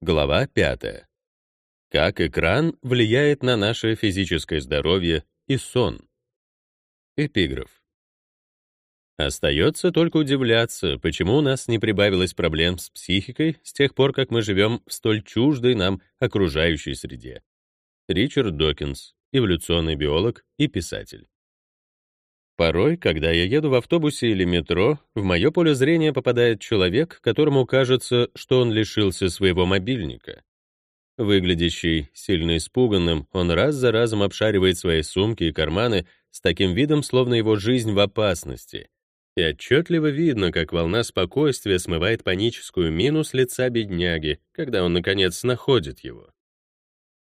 Глава 5. Как экран влияет на наше физическое здоровье и сон. Эпиграф. Остается только удивляться, почему у нас не прибавилось проблем с психикой с тех пор, как мы живем в столь чуждой нам окружающей среде. Ричард Докинс, эволюционный биолог и писатель. Порой, когда я еду в автобусе или метро, в мое поле зрения попадает человек, которому кажется, что он лишился своего мобильника. Выглядящий сильно испуганным, он раз за разом обшаривает свои сумки и карманы с таким видом, словно его жизнь в опасности. И отчетливо видно, как волна спокойствия смывает паническую мину с лица бедняги, когда он, наконец, находит его.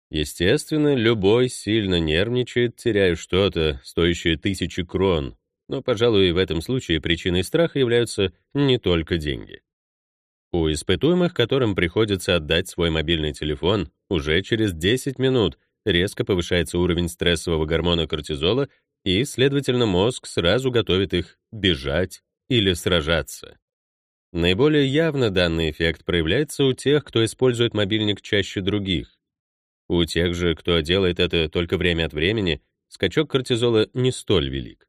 Естественно, любой сильно нервничает, теряя что-то, стоящее тысячи крон, но, пожалуй, в этом случае причиной страха являются не только деньги. У испытуемых, которым приходится отдать свой мобильный телефон, уже через 10 минут резко повышается уровень стрессового гормона кортизола, и, следовательно, мозг сразу готовит их бежать или сражаться. Наиболее явно данный эффект проявляется у тех, кто использует мобильник чаще других. У тех же, кто делает это только время от времени, скачок кортизола не столь велик.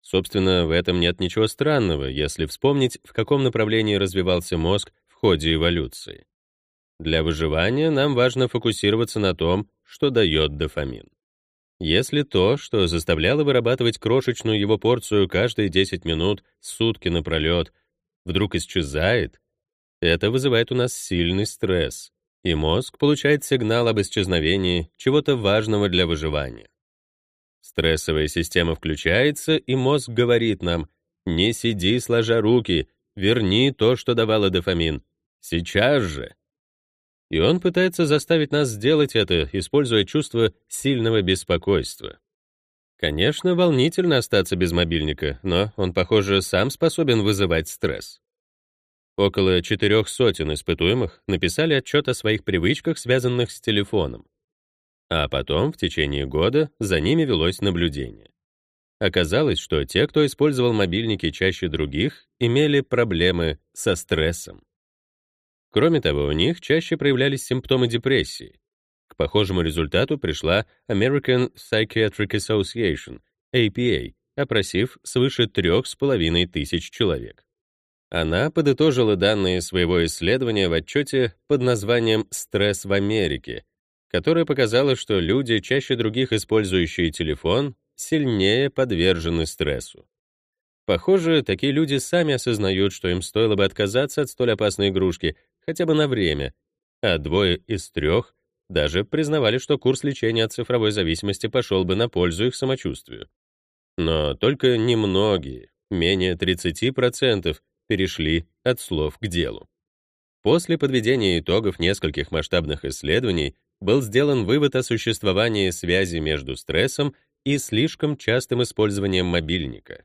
Собственно, в этом нет ничего странного, если вспомнить, в каком направлении развивался мозг в ходе эволюции. Для выживания нам важно фокусироваться на том, что дает дофамин. Если то, что заставляло вырабатывать крошечную его порцию каждые 10 минут, сутки напролет, вдруг исчезает, это вызывает у нас сильный стресс, и мозг получает сигнал об исчезновении чего-то важного для выживания. Стрессовая система включается, и мозг говорит нам «Не сиди, сложа руки, верни то, что давало дофамин. Сейчас же!» И он пытается заставить нас сделать это, используя чувство сильного беспокойства. Конечно, волнительно остаться без мобильника, но он, похоже, сам способен вызывать стресс. Около четырех сотен испытуемых написали отчет о своих привычках, связанных с телефоном. А потом, в течение года, за ними велось наблюдение. Оказалось, что те, кто использовал мобильники чаще других, имели проблемы со стрессом. Кроме того, у них чаще проявлялись симптомы депрессии. К похожему результату пришла American Psychiatric Association, APA, опросив свыше трех с половиной тысяч человек. Она подытожила данные своего исследования в отчете под названием «Стресс в Америке», которое показало, что люди, чаще других использующие телефон, сильнее подвержены стрессу. Похоже, такие люди сами осознают, что им стоило бы отказаться от столь опасной игрушки хотя бы на время, а двое из трех даже признавали, что курс лечения от цифровой зависимости пошел бы на пользу их самочувствию. Но только немногие, менее 30%, перешли от слов к делу. После подведения итогов нескольких масштабных исследований был сделан вывод о существовании связи между стрессом и слишком частым использованием мобильника.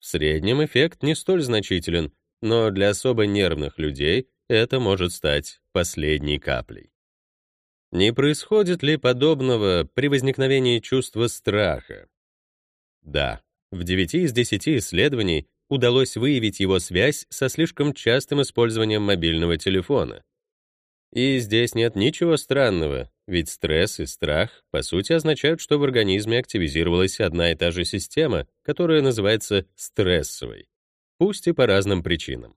В среднем эффект не столь значителен, но для особо нервных людей это может стать последней каплей. Не происходит ли подобного при возникновении чувства страха? Да, в 9 из 10 исследований удалось выявить его связь со слишком частым использованием мобильного телефона. И здесь нет ничего странного, ведь стресс и страх, по сути, означают, что в организме активизировалась одна и та же система, которая называется стрессовой, пусть и по разным причинам.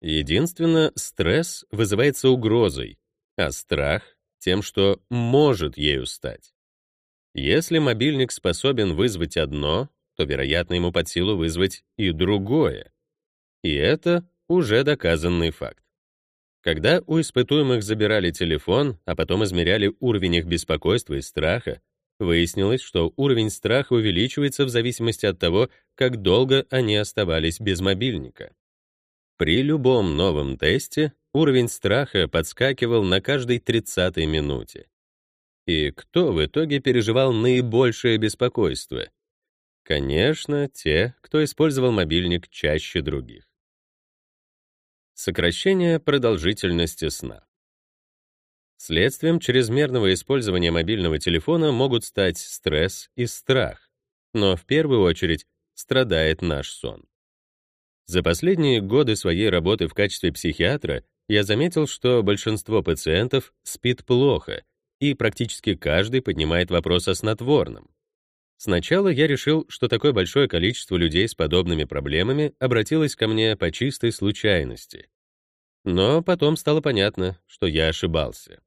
Единственно, стресс вызывается угрозой, а страх — тем, что может ею стать. Если мобильник способен вызвать одно, то, вероятно, ему под силу вызвать и другое. И это уже доказанный факт. Когда у испытуемых забирали телефон, а потом измеряли уровень их беспокойства и страха, выяснилось, что уровень страха увеличивается в зависимости от того, как долго они оставались без мобильника. При любом новом тесте уровень страха подскакивал на каждой 30-й минуте. И кто в итоге переживал наибольшее беспокойство? Конечно, те, кто использовал мобильник чаще других. Сокращение продолжительности сна. Следствием чрезмерного использования мобильного телефона могут стать стресс и страх, но в первую очередь страдает наш сон. За последние годы своей работы в качестве психиатра я заметил, что большинство пациентов спит плохо, и практически каждый поднимает вопрос о снотворном. Сначала я решил, что такое большое количество людей с подобными проблемами обратилось ко мне по чистой случайности. Но потом стало понятно, что я ошибался.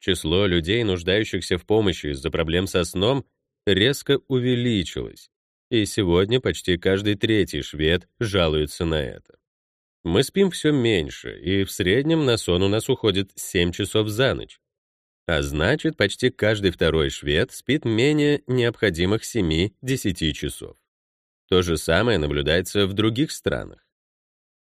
Число людей, нуждающихся в помощи из-за проблем со сном, резко увеличилось, и сегодня почти каждый третий швед жалуется на это. Мы спим все меньше, и в среднем на сон у нас уходит 7 часов за ночь. А значит, почти каждый второй швед спит менее необходимых 7-10 часов. То же самое наблюдается в других странах.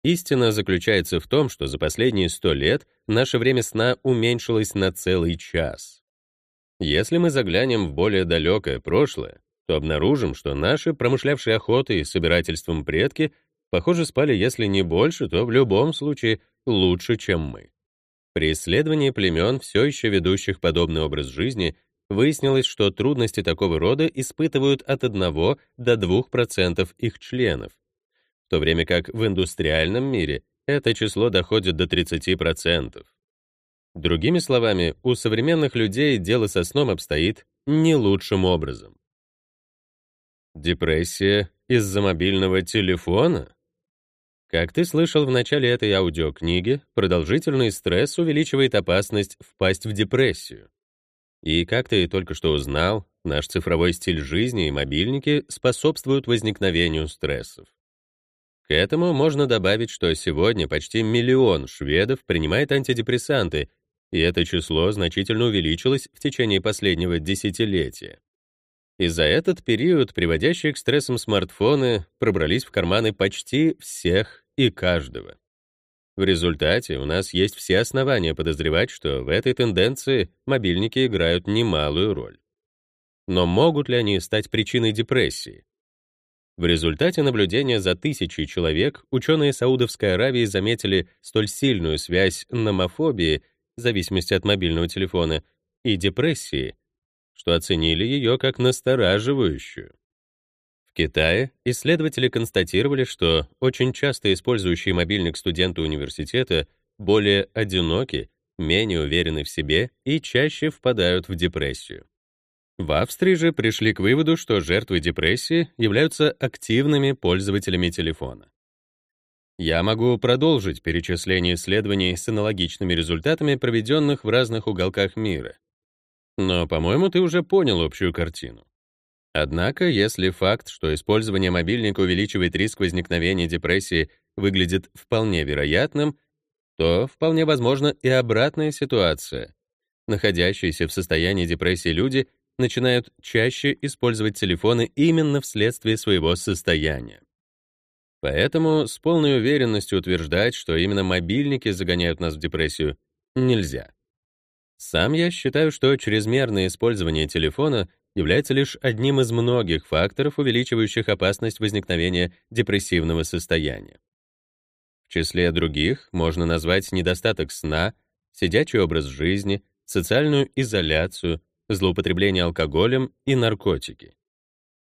Истина заключается в том, что за последние 100 лет наше время сна уменьшилось на целый час. Если мы заглянем в более далекое прошлое, то обнаружим, что наши промышлявшие охотой и собирательством предки, похоже, спали, если не больше, то в любом случае лучше, чем мы. При исследовании племен, все еще ведущих подобный образ жизни, выяснилось, что трудности такого рода испытывают от 1 до 2% их членов, в то время как в индустриальном мире это число доходит до 30%. Другими словами, у современных людей дело со сном обстоит не лучшим образом. Депрессия из-за мобильного телефона? Как ты слышал в начале этой аудиокниги, продолжительный стресс увеличивает опасность впасть в депрессию. И как ты только что узнал, наш цифровой стиль жизни и мобильники способствуют возникновению стрессов. К этому можно добавить, что сегодня почти миллион шведов принимает антидепрессанты, и это число значительно увеличилось в течение последнего десятилетия. И за этот период приводящие к стрессам смартфоны пробрались в карманы почти всех и каждого. В результате у нас есть все основания подозревать, что в этой тенденции мобильники играют немалую роль. Но могут ли они стать причиной депрессии? В результате наблюдения за тысячи человек ученые Саудовской Аравии заметили столь сильную связь номофобии, зависимости от мобильного телефона, и депрессии, что оценили ее как настораживающую. В Китае исследователи констатировали, что очень часто использующие мобильник студенты университета более одиноки, менее уверены в себе и чаще впадают в депрессию. В Австрии же пришли к выводу, что жертвы депрессии являются активными пользователями телефона. Я могу продолжить перечисление исследований с аналогичными результатами, проведенных в разных уголках мира. Но, по-моему, ты уже понял общую картину. Однако, если факт, что использование мобильника увеличивает риск возникновения депрессии, выглядит вполне вероятным, то вполне возможна и обратная ситуация. Находящиеся в состоянии депрессии люди начинают чаще использовать телефоны именно вследствие своего состояния. Поэтому с полной уверенностью утверждать, что именно мобильники загоняют нас в депрессию, нельзя. Сам я считаю, что чрезмерное использование телефона является лишь одним из многих факторов, увеличивающих опасность возникновения депрессивного состояния. В числе других можно назвать недостаток сна, сидячий образ жизни, социальную изоляцию, злоупотребление алкоголем и наркотики.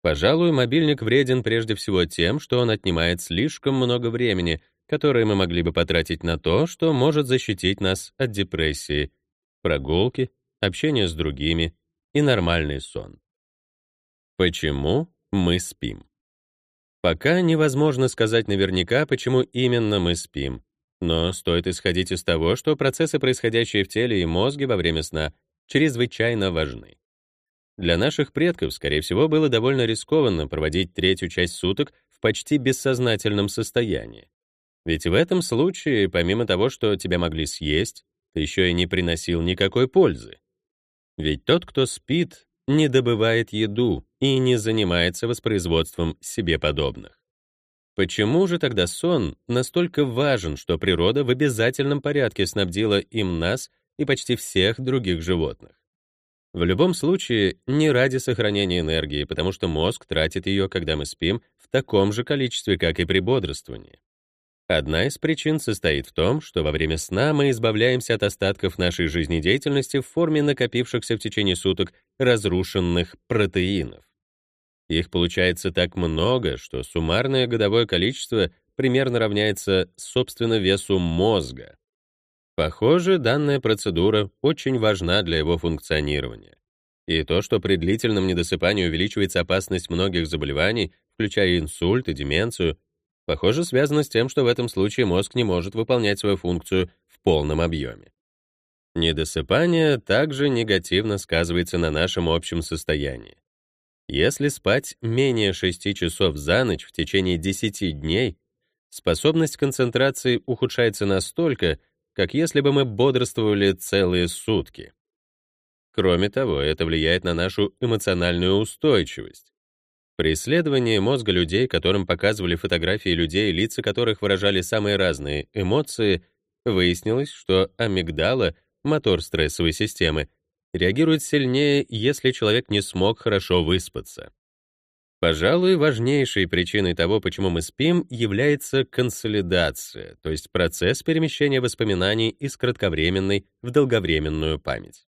Пожалуй, мобильник вреден прежде всего тем, что он отнимает слишком много времени, которое мы могли бы потратить на то, что может защитить нас от депрессии, прогулки, общение с другими и нормальный сон. Почему мы спим? Пока невозможно сказать наверняка, почему именно мы спим, но стоит исходить из того, что процессы, происходящие в теле и мозге во время сна, чрезвычайно важны. Для наших предков, скорее всего, было довольно рискованно проводить третью часть суток в почти бессознательном состоянии. Ведь в этом случае, помимо того, что тебя могли съесть, еще и не приносил никакой пользы. Ведь тот, кто спит, не добывает еду и не занимается воспроизводством себе подобных. Почему же тогда сон настолько важен, что природа в обязательном порядке снабдила им нас и почти всех других животных? В любом случае, не ради сохранения энергии, потому что мозг тратит ее, когда мы спим, в таком же количестве, как и при бодрствовании. Одна из причин состоит в том, что во время сна мы избавляемся от остатков нашей жизнедеятельности в форме накопившихся в течение суток разрушенных протеинов. Их получается так много, что суммарное годовое количество примерно равняется, собственно, весу мозга. Похоже, данная процедура очень важна для его функционирования. И то, что при длительном недосыпании увеличивается опасность многих заболеваний, включая инсульт и деменцию, похоже, связано с тем, что в этом случае мозг не может выполнять свою функцию в полном объеме. Недосыпание также негативно сказывается на нашем общем состоянии. Если спать менее 6 часов за ночь в течение 10 дней, способность концентрации ухудшается настолько, как если бы мы бодрствовали целые сутки. Кроме того, это влияет на нашу эмоциональную устойчивость. При исследовании мозга людей, которым показывали фотографии людей, лица которых выражали самые разные эмоции, выяснилось, что амигдала, мотор стрессовой системы, реагирует сильнее, если человек не смог хорошо выспаться. Пожалуй, важнейшей причиной того, почему мы спим, является консолидация, то есть процесс перемещения воспоминаний из кратковременной в долговременную память.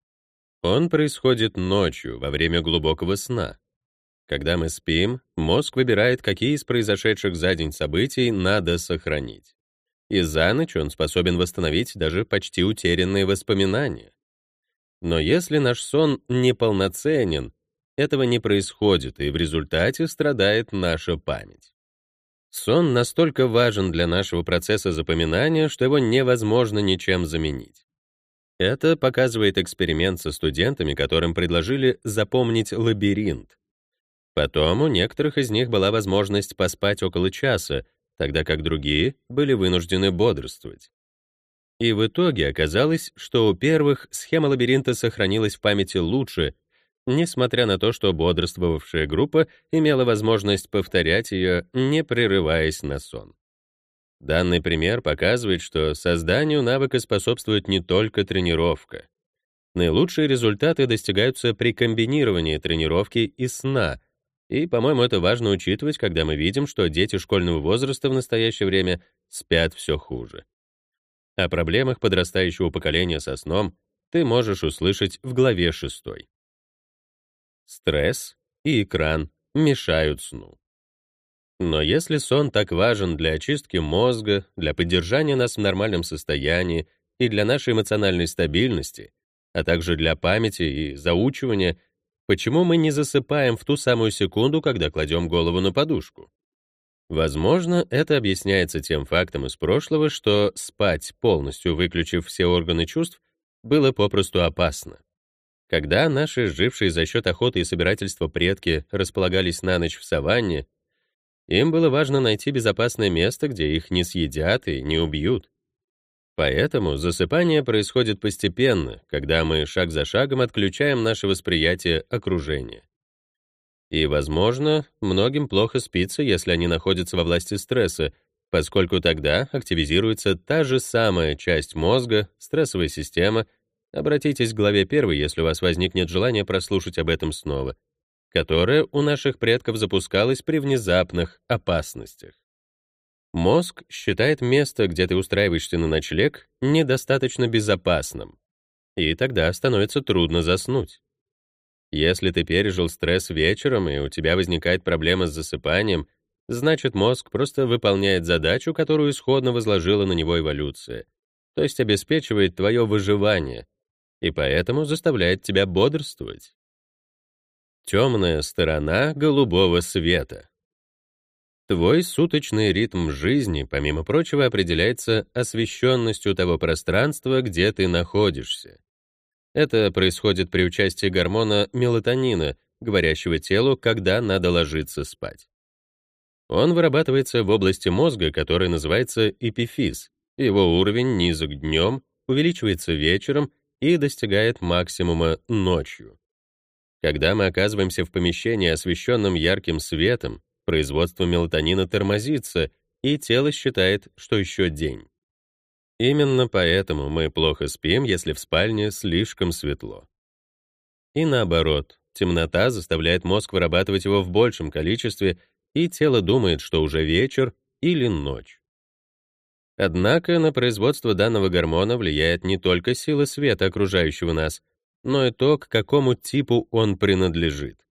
Он происходит ночью, во время глубокого сна. Когда мы спим, мозг выбирает, какие из произошедших за день событий надо сохранить. И за ночь он способен восстановить даже почти утерянные воспоминания. Но если наш сон неполноценен, этого не происходит, и в результате страдает наша память. Сон настолько важен для нашего процесса запоминания, что его невозможно ничем заменить. Это показывает эксперимент со студентами, которым предложили запомнить лабиринт. Потом у некоторых из них была возможность поспать около часа, тогда как другие были вынуждены бодрствовать. И в итоге оказалось, что у первых схема лабиринта сохранилась в памяти лучше, несмотря на то, что бодрствовавшая группа имела возможность повторять ее, не прерываясь на сон. Данный пример показывает, что созданию навыка способствует не только тренировка. Наилучшие результаты достигаются при комбинировании тренировки и сна, и, по-моему, это важно учитывать, когда мы видим, что дети школьного возраста в настоящее время спят все хуже. О проблемах подрастающего поколения со сном ты можешь услышать в главе 6. Стресс и экран мешают сну. Но если сон так важен для очистки мозга, для поддержания нас в нормальном состоянии и для нашей эмоциональной стабильности, а также для памяти и заучивания, почему мы не засыпаем в ту самую секунду, когда кладем голову на подушку? Возможно, это объясняется тем фактом из прошлого, что спать, полностью выключив все органы чувств, было попросту опасно. Когда наши жившие за счет охоты и собирательства предки располагались на ночь в саванне, им было важно найти безопасное место, где их не съедят и не убьют. Поэтому засыпание происходит постепенно, когда мы шаг за шагом отключаем наше восприятие окружения. И, возможно, многим плохо спится, если они находятся во власти стресса, поскольку тогда активизируется та же самая часть мозга, стрессовая система. Обратитесь к главе 1, если у вас возникнет желание прослушать об этом снова которая у наших предков запускалась при внезапных опасностях. Мозг считает место, где ты устраиваешься на ночлег, недостаточно безопасным, и тогда становится трудно заснуть. Если ты пережил стресс вечером, и у тебя возникает проблема с засыпанием, значит, мозг просто выполняет задачу, которую исходно возложила на него эволюция, то есть обеспечивает твое выживание, и поэтому заставляет тебя бодрствовать. Темная сторона голубого света. Твой суточный ритм жизни, помимо прочего, определяется освещенностью того пространства, где ты находишься. Это происходит при участии гормона мелатонина, говорящего телу, когда надо ложиться спать. Он вырабатывается в области мозга, который называется эпифиз. Его уровень низок днем, увеличивается вечером и достигает максимума ночью. Когда мы оказываемся в помещении, освещенном ярким светом, производство мелатонина тормозится, и тело считает, что еще день. Именно поэтому мы плохо спим, если в спальне слишком светло. И наоборот, темнота заставляет мозг вырабатывать его в большем количестве, и тело думает, что уже вечер или ночь. Однако на производство данного гормона влияет не только сила света, окружающего нас, но и то, к какому типу он принадлежит.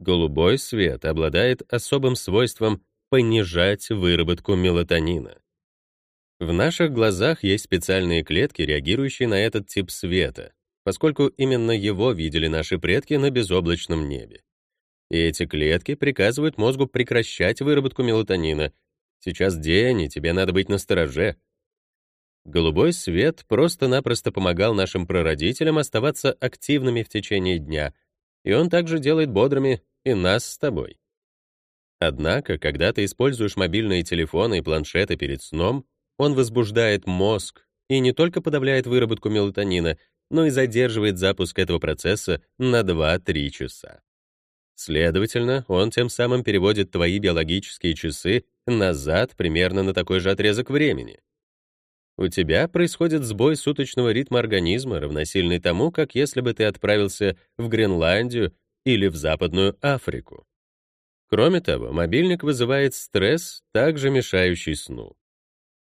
Голубой свет обладает особым свойством понижать выработку мелатонина. В наших глазах есть специальные клетки, реагирующие на этот тип света, поскольку именно его видели наши предки на безоблачном небе. И эти клетки приказывают мозгу прекращать выработку мелатонина. Сейчас день, и тебе надо быть настороже. Голубой свет просто-напросто помогал нашим прародителям оставаться активными в течение дня, и он также делает бодрыми и нас с тобой. Однако, когда ты используешь мобильные телефоны и планшеты перед сном, он возбуждает мозг и не только подавляет выработку мелатонина, но и задерживает запуск этого процесса на 2-3 часа. Следовательно, он тем самым переводит твои биологические часы назад примерно на такой же отрезок времени. У тебя происходит сбой суточного ритма организма, равносильный тому, как если бы ты отправился в Гренландию или в Западную Африку. Кроме того, мобильник вызывает стресс, также мешающий сну.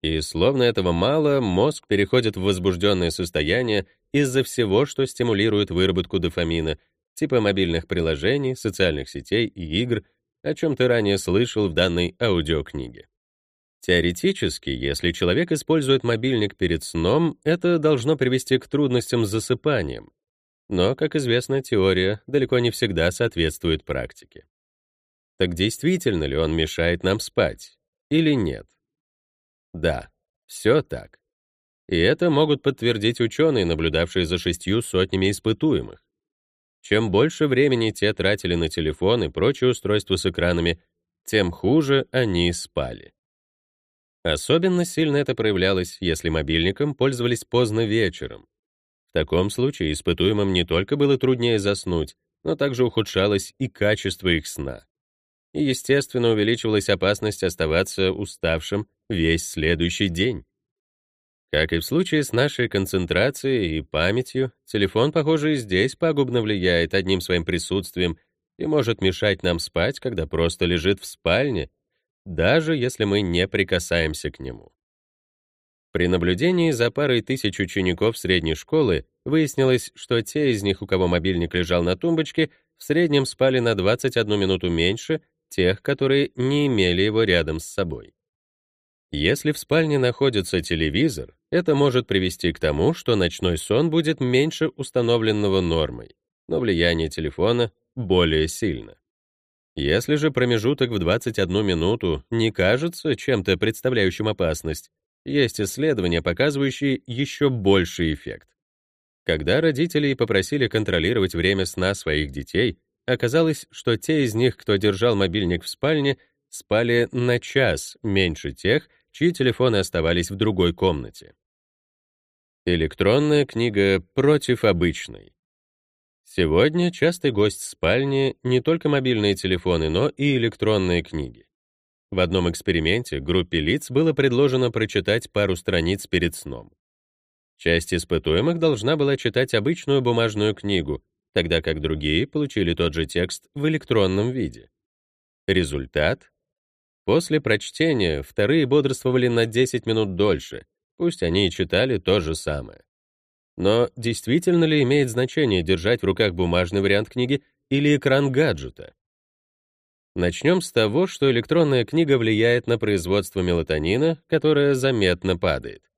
И словно этого мало, мозг переходит в возбужденное состояние из-за всего, что стимулирует выработку дофамина, типа мобильных приложений, социальных сетей и игр, о чем ты ранее слышал в данной аудиокниге. Теоретически, если человек использует мобильник перед сном, это должно привести к трудностям с засыпанием. Но, как известно, теория далеко не всегда соответствует практике. Так действительно ли он мешает нам спать? Или нет? Да, все так. И это могут подтвердить ученые, наблюдавшие за шестью сотнями испытуемых. Чем больше времени те тратили на телефон и прочие устройства с экранами, тем хуже они спали. Особенно сильно это проявлялось, если мобильником пользовались поздно вечером. В таком случае испытуемым не только было труднее заснуть, но также ухудшалось и качество их сна и, естественно, увеличивалась опасность оставаться уставшим весь следующий день. Как и в случае с нашей концентрацией и памятью, телефон, похоже, и здесь пагубно влияет одним своим присутствием и может мешать нам спать, когда просто лежит в спальне, даже если мы не прикасаемся к нему. При наблюдении за парой тысяч учеников средней школы выяснилось, что те из них, у кого мобильник лежал на тумбочке, в среднем спали на 21 минуту меньше, тех, которые не имели его рядом с собой. Если в спальне находится телевизор, это может привести к тому, что ночной сон будет меньше установленного нормой, но влияние телефона более сильно. Если же промежуток в 21 минуту не кажется чем-то представляющим опасность, есть исследования, показывающие еще больший эффект. Когда родители попросили контролировать время сна своих детей, Оказалось, что те из них, кто держал мобильник в спальне, спали на час меньше тех, чьи телефоны оставались в другой комнате. Электронная книга против обычной. Сегодня частый гость спальни не только мобильные телефоны, но и электронные книги. В одном эксперименте группе лиц было предложено прочитать пару страниц перед сном. Часть испытуемых должна была читать обычную бумажную книгу, тогда как другие получили тот же текст в электронном виде. Результат? После прочтения вторые бодрствовали на 10 минут дольше, пусть они и читали то же самое. Но действительно ли имеет значение держать в руках бумажный вариант книги или экран гаджета? Начнем с того, что электронная книга влияет на производство мелатонина, которое заметно падает.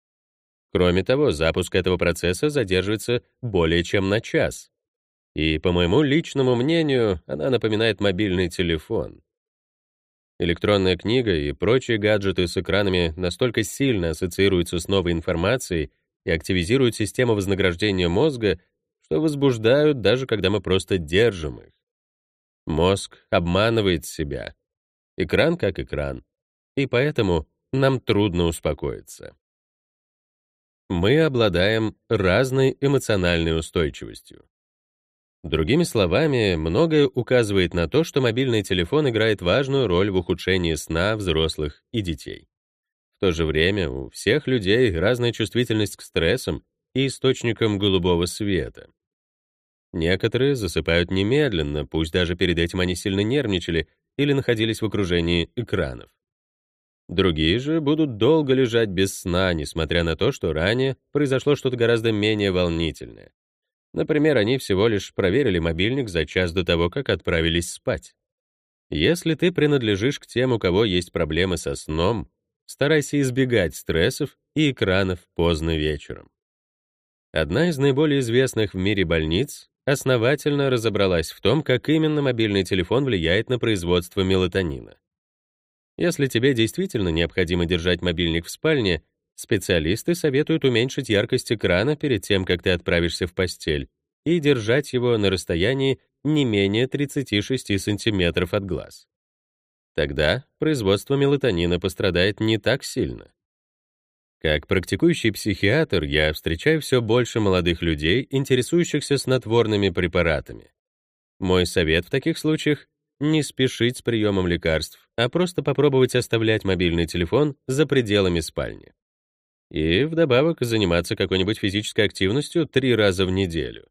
Кроме того, запуск этого процесса задерживается более чем на час. И, по моему личному мнению, она напоминает мобильный телефон. Электронная книга и прочие гаджеты с экранами настолько сильно ассоциируются с новой информацией и активизируют систему вознаграждения мозга, что возбуждают, даже когда мы просто держим их. Мозг обманывает себя. Экран как экран. И поэтому нам трудно успокоиться. Мы обладаем разной эмоциональной устойчивостью. Другими словами, многое указывает на то, что мобильный телефон играет важную роль в ухудшении сна взрослых и детей. В то же время у всех людей разная чувствительность к стрессам и источникам голубого света. Некоторые засыпают немедленно, пусть даже перед этим они сильно нервничали или находились в окружении экранов. Другие же будут долго лежать без сна, несмотря на то, что ранее произошло что-то гораздо менее волнительное. Например, они всего лишь проверили мобильник за час до того, как отправились спать. Если ты принадлежишь к тем, у кого есть проблемы со сном, старайся избегать стрессов и экранов поздно вечером. Одна из наиболее известных в мире больниц основательно разобралась в том, как именно мобильный телефон влияет на производство мелатонина. Если тебе действительно необходимо держать мобильник в спальне, специалисты советуют уменьшить яркость экрана перед тем, как ты отправишься в постель, и держать его на расстоянии не менее 36 сантиметров от глаз. Тогда производство мелатонина пострадает не так сильно. Как практикующий психиатр, я встречаю все больше молодых людей, интересующихся снотворными препаратами. Мой совет в таких случаях — не спешить с приемом лекарств, а просто попробовать оставлять мобильный телефон за пределами спальни. И вдобавок заниматься какой-нибудь физической активностью три раза в неделю.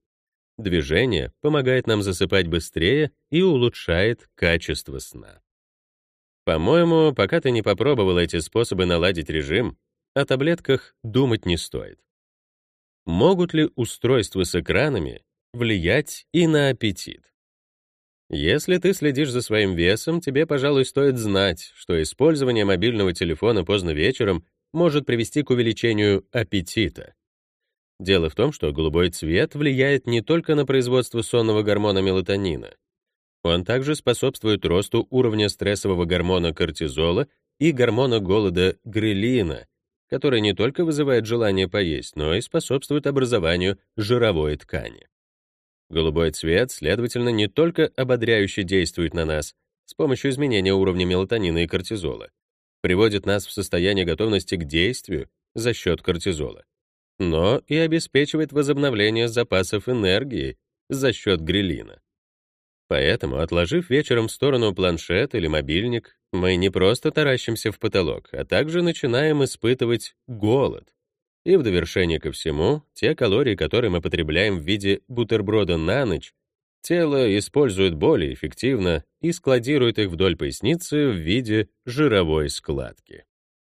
Движение помогает нам засыпать быстрее и улучшает качество сна. По-моему, пока ты не попробовал эти способы наладить режим, о таблетках думать не стоит. Могут ли устройства с экранами влиять и на аппетит? Если ты следишь за своим весом, тебе, пожалуй, стоит знать, что использование мобильного телефона поздно вечером может привести к увеличению аппетита. Дело в том, что голубой цвет влияет не только на производство сонного гормона мелатонина. Он также способствует росту уровня стрессового гормона кортизола и гормона голода грелина, который не только вызывает желание поесть, но и способствует образованию жировой ткани. Голубой цвет, следовательно, не только ободряюще действует на нас с помощью изменения уровня мелатонина и кортизола, приводит нас в состояние готовности к действию за счет кортизола, но и обеспечивает возобновление запасов энергии за счет грелина. Поэтому, отложив вечером в сторону планшет или мобильник, мы не просто таращимся в потолок, а также начинаем испытывать голод. И в довершение ко всему, те калории, которые мы потребляем в виде бутерброда на ночь, тело использует более эффективно и складирует их вдоль поясницы в виде жировой складки.